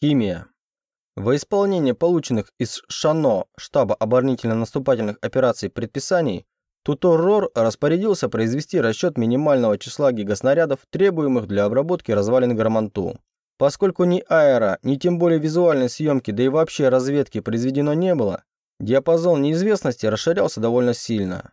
Химия. Во исполнение полученных из ШАНО штаба оборонительно-наступательных операций предписаний, Тутор Рор распорядился произвести расчет минимального числа гигаснарядов, требуемых для обработки развалин Гарманту. Поскольку ни аэро, ни тем более визуальной съемки, да и вообще разведки произведено не было, диапазон неизвестности расширялся довольно сильно.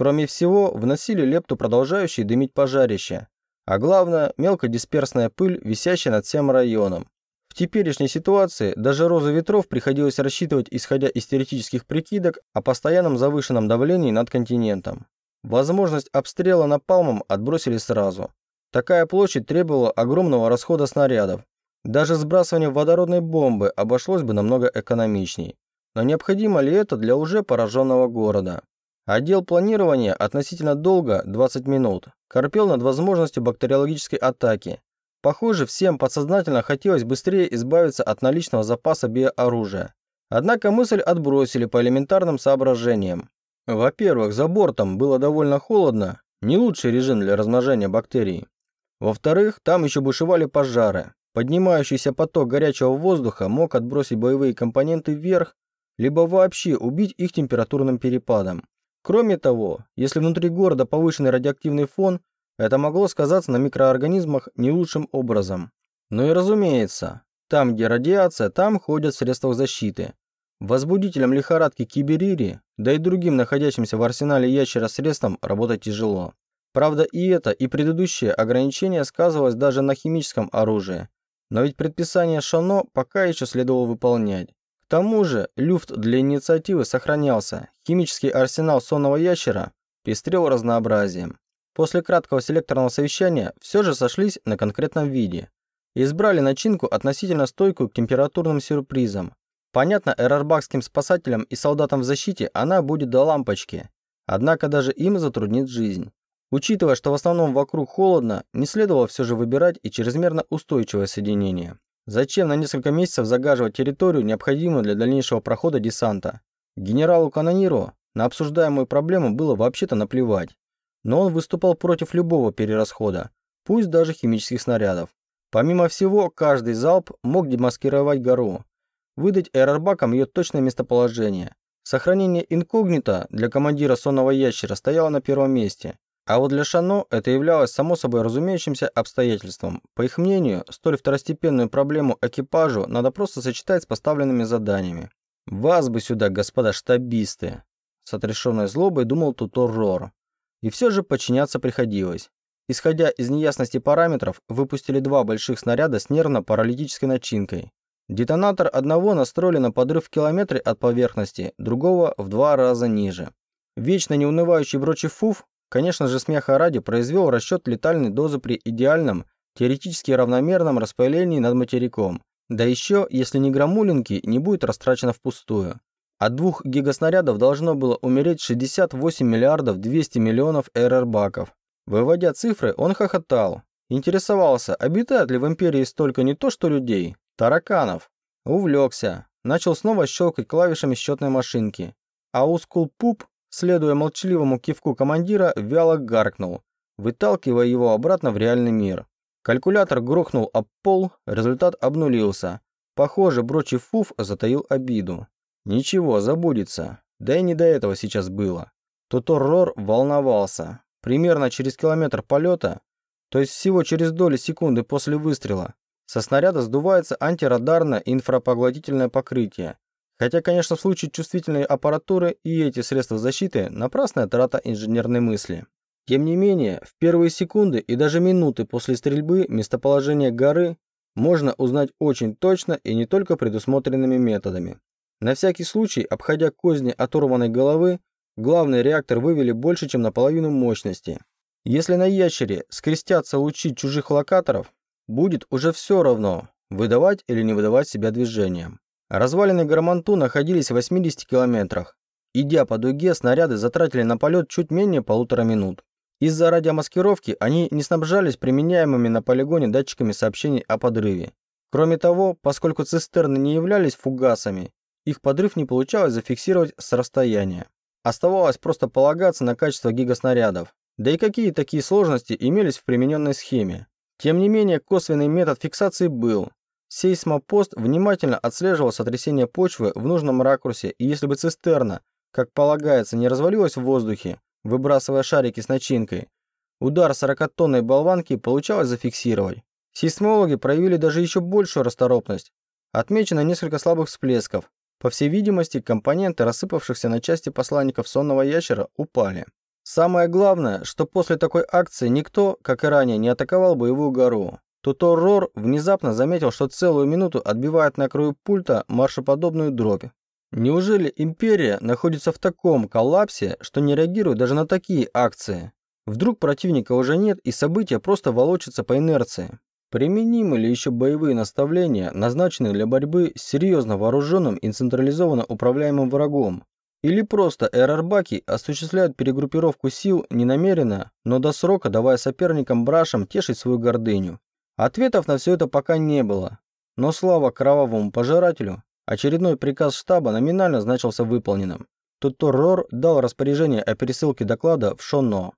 Кроме всего, вносили лепту продолжающие дымить пожарища, а главное, мелкодисперсная пыль, висящая над всем районом. В теперешней ситуации даже розу ветров приходилось рассчитывать, исходя из теоретических прикидок о постоянном завышенном давлении над континентом. Возможность обстрела напалмом отбросили сразу. Такая площадь требовала огромного расхода снарядов. Даже сбрасывание водородной бомбы обошлось бы намного экономичней. Но необходимо ли это для уже пораженного города? Отдел планирования относительно долго, 20 минут, корпел над возможностью бактериологической атаки, Похоже, всем подсознательно хотелось быстрее избавиться от наличного запаса биооружия. Однако мысль отбросили по элементарным соображениям. Во-первых, за бортом было довольно холодно, не лучший режим для размножения бактерий. Во-вторых, там еще бушевали пожары. Поднимающийся поток горячего воздуха мог отбросить боевые компоненты вверх, либо вообще убить их температурным перепадом. Кроме того, если внутри города повышенный радиоактивный фон, это могло сказаться на микроорганизмах не лучшим образом. Ну и разумеется, там, где радиация, там ходят средства защиты. Возбудителям лихорадки киберири, да и другим находящимся в арсенале ящера средствам работать тяжело. Правда и это, и предыдущее ограничение сказывалось даже на химическом оружии. Но ведь предписание Шано пока еще следовало выполнять. К тому же, люфт для инициативы сохранялся, химический арсенал сонного ящера пестрел разнообразием. После краткого селекторного совещания все же сошлись на конкретном виде избрали начинку относительно стойкую к температурным сюрпризам. Понятно, эрарбакским спасателям и солдатам в защите она будет до лампочки, однако даже им затруднит жизнь. Учитывая, что в основном вокруг холодно, не следовало все же выбирать и чрезмерно устойчивое соединение. Зачем на несколько месяцев загаживать территорию, необходимую для дальнейшего прохода десанта? Генералу Канониру на обсуждаемую проблему было вообще-то наплевать но он выступал против любого перерасхода, пусть даже химических снарядов. Помимо всего, каждый залп мог демаскировать гору, выдать аэробакам ее точное местоположение. Сохранение инкогнито для командира сонного ящера стояло на первом месте, а вот для Шано это являлось само собой разумеющимся обстоятельством. По их мнению, столь второстепенную проблему экипажу надо просто сочетать с поставленными заданиями. «Вас бы сюда, господа штабисты!» С отрешенной злобой думал Тутор Рор. И все же подчиняться приходилось. Исходя из неясности параметров, выпустили два больших снаряда с нервно-паралитической начинкой. Детонатор одного настроили на подрыв в километре от поверхности, другого в два раза ниже. Вечно неунывающий Брочев Фуф, конечно же смеха ради, произвел расчет летальной дозы при идеальном, теоретически равномерном распылении над материком. Да еще, если не грамулинки, не будет растрачено впустую. От двух гигаснарядов должно было умереть 68 миллиардов 200 миллионов РР-баков. Выводя цифры, он хохотал. Интересовался, обитает ли в Империи столько не то что людей, тараканов. Увлекся. Начал снова щелкать клавишами счетной машинки. А Ускул Пуп, следуя молчаливому кивку командира, вяло гаркнул, выталкивая его обратно в реальный мир. Калькулятор грохнул об пол, результат обнулился. Похоже, Брочий Фуф затаил обиду. Ничего, забудется. Да и не до этого сейчас было. Тутор-Рор волновался. Примерно через километр полета, то есть всего через доли секунды после выстрела, со снаряда сдувается антирадарное инфрапоглотительное покрытие. Хотя, конечно, в случае чувствительной аппаратуры и эти средства защиты – напрасная трата инженерной мысли. Тем не менее, в первые секунды и даже минуты после стрельбы местоположение горы можно узнать очень точно и не только предусмотренными методами. На всякий случай, обходя козни оторванной головы, главный реактор вывели больше, чем наполовину мощности. Если на ящере скрестятся лучи чужих локаторов, будет уже все равно, выдавать или не выдавать себя движением. Развалины Гарманту находились в 80 километрах. Идя по дуге, снаряды затратили на полет чуть менее полутора минут. Из-за радиомаскировки они не снабжались применяемыми на полигоне датчиками сообщений о подрыве. Кроме того, поскольку цистерны не являлись фугасами, их подрыв не получалось зафиксировать с расстояния. Оставалось просто полагаться на качество гигаснарядов. Да и какие такие сложности имелись в примененной схеме. Тем не менее, косвенный метод фиксации был. Сейсмопост внимательно отслеживал сотрясение почвы в нужном ракурсе, и если бы цистерна, как полагается, не развалилась в воздухе, выбрасывая шарики с начинкой, удар 40-тонной болванки получалось зафиксировать. Сейсмологи проявили даже еще большую расторопность. Отмечено несколько слабых всплесков. По всей видимости, компоненты рассыпавшихся на части посланников сонного ящера упали. Самое главное, что после такой акции никто, как и ранее, не атаковал боевую гору. Тутор Рор внезапно заметил, что целую минуту отбивает на краю пульта маршеподобную дробь. Неужели Империя находится в таком коллапсе, что не реагирует даже на такие акции? Вдруг противника уже нет и события просто волочатся по инерции? Применимы ли еще боевые наставления, назначенные для борьбы с серьезно вооруженным и централизованно управляемым врагом? Или просто эрарбаки осуществляют перегруппировку сил ненамеренно, но до срока давая соперникам брашам тешить свою гордыню? Ответов на все это пока не было. Но слава кровавому пожирателю, очередной приказ штаба номинально значился выполненным. Тутор Рор дал распоряжение о пересылке доклада в Шонно.